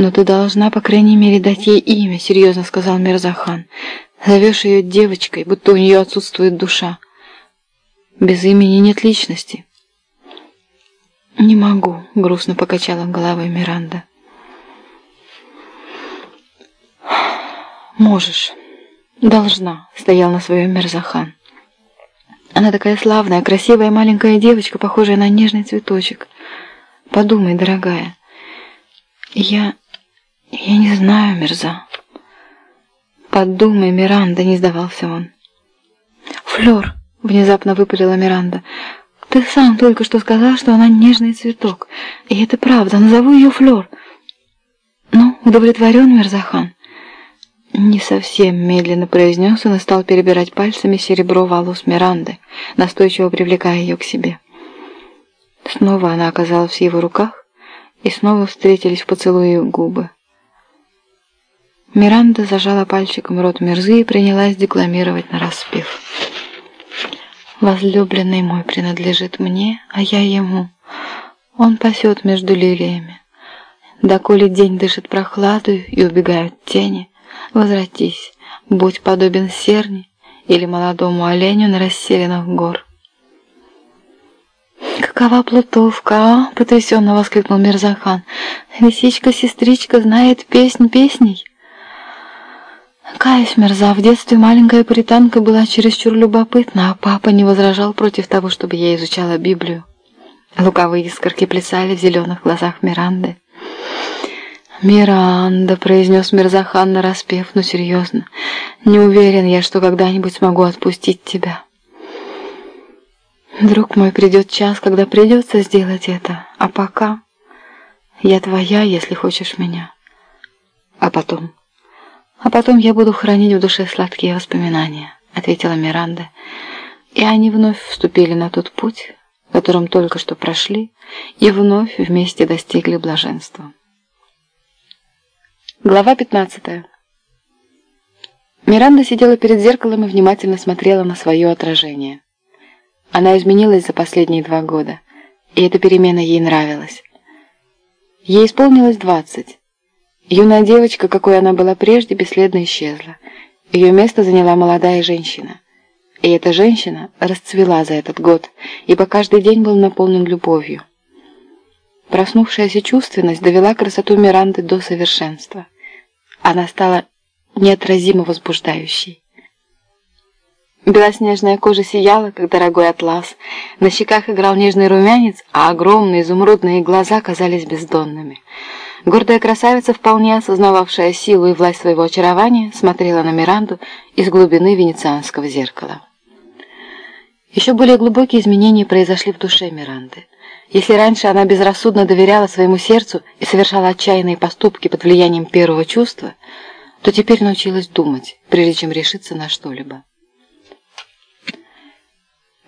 «Но ты должна, по крайней мере, дать ей имя», — серьезно сказал Мирзахан. «Зовешь ее девочкой, будто у нее отсутствует душа. Без имени нет личности». «Не могу», — грустно покачала головой Миранда. «Можешь. Должна», — стоял на своем Мирзахан. «Она такая славная, красивая маленькая девочка, похожая на нежный цветочек. Подумай, дорогая. Я... я не знаю, Мирза». «Подумай, Миранда», — не сдавался он. «Флёр», — внезапно выпалила Миранда, — «ты сам только что сказал, что она нежный цветок. И это правда, назову ее Флёр». «Ну, удовлетворен, Мирзахан?» Не совсем медленно произнес он и стал перебирать пальцами серебро волос Миранды, настойчиво привлекая ее к себе. Снова она оказалась в его руках, и снова встретились в поцелуе губы. Миранда зажала пальчиком рот Мерзы и принялась декламировать нараспев. «Возлюбленный мой принадлежит мне, а я ему. Он пасет между лилиями. Доколе день дышит прохладою и убегают тени, Возвратись, будь подобен серни или молодому оленю на расселенных гор. «Какова плутовка, а?» — потрясенно воскликнул Мирзахан. «Лисичка-сестричка знает песнь песней». Каюсь, Мирза, в детстве маленькая пуританка была чересчур любопытна, а папа не возражал против того, чтобы я изучала Библию. Луковые искорки плясали в зеленых глазах Миранды. «Миранда», — произнес Мирзахан нараспев, но серьезно, — «не уверен я, что когда-нибудь смогу отпустить тебя». «Друг мой, придет час, когда придется сделать это, а пока я твоя, если хочешь меня. А потом? А потом я буду хранить в душе сладкие воспоминания», — ответила Миранда, и они вновь вступили на тот путь, которым только что прошли, и вновь вместе достигли блаженства. Глава 15. Миранда сидела перед зеркалом и внимательно смотрела на свое отражение. Она изменилась за последние два года, и эта перемена ей нравилась. Ей исполнилось двадцать. Юная девочка, какой она была прежде, бесследно исчезла. Ее место заняла молодая женщина. И эта женщина расцвела за этот год, ибо каждый день был наполнен любовью. Проснувшаяся чувственность довела красоту Миранды до совершенства. Она стала неотразимо возбуждающей. Белоснежная кожа сияла, как дорогой атлас. На щеках играл нежный румянец, а огромные изумрудные глаза казались бездонными. Гордая красавица, вполне осознававшая силу и власть своего очарования, смотрела на Миранду из глубины венецианского зеркала. Еще более глубокие изменения произошли в душе Миранды. Если раньше она безрассудно доверяла своему сердцу и совершала отчаянные поступки под влиянием первого чувства, то теперь научилась думать, прежде чем решиться на что-либо.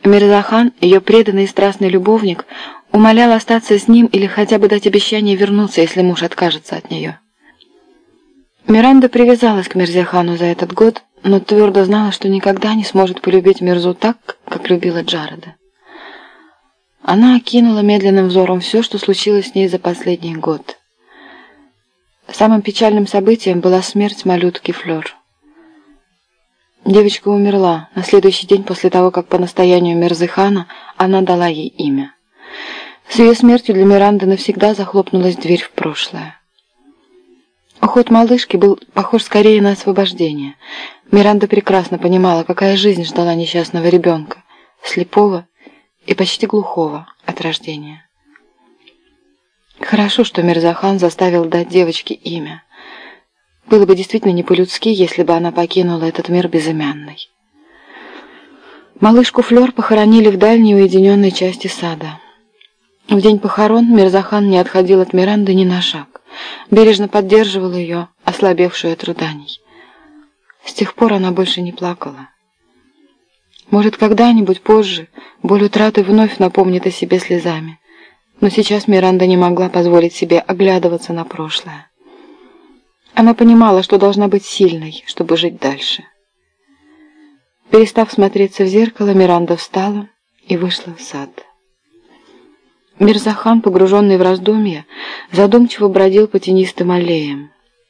Мирзахан, ее преданный и страстный любовник, умолял остаться с ним или хотя бы дать обещание вернуться, если муж откажется от нее. Миранда привязалась к Мирзахану за этот год, но твердо знала, что никогда не сможет полюбить Мирзу так, как любила Джареда. Она окинула медленным взором все, что случилось с ней за последний год. Самым печальным событием была смерть малютки Флёр. Девочка умерла на следующий день после того, как по настоянию Мерзыхана она дала ей имя. С ее смертью для Миранды навсегда захлопнулась дверь в прошлое. Уход малышки был похож скорее на освобождение. Миранда прекрасно понимала, какая жизнь ждала несчастного ребенка, слепого и почти глухого от рождения. Хорошо, что Мирзахан заставил дать девочке имя. Было бы действительно не по-людски, если бы она покинула этот мир безымянной. Малышку Флёр похоронили в дальней уединенной части сада. В день похорон Мирзахан не отходил от Миранды ни на шаг. Бережно поддерживал ее, ослабевшую от рыданий. С тех пор она больше не плакала. Может, когда-нибудь позже боль утраты вновь напомнит о себе слезами. Но сейчас Миранда не могла позволить себе оглядываться на прошлое. Она понимала, что должна быть сильной, чтобы жить дальше. Перестав смотреться в зеркало, Миранда встала и вышла в сад. Мирзахан, погруженный в раздумья, задумчиво бродил по тенистым аллеям.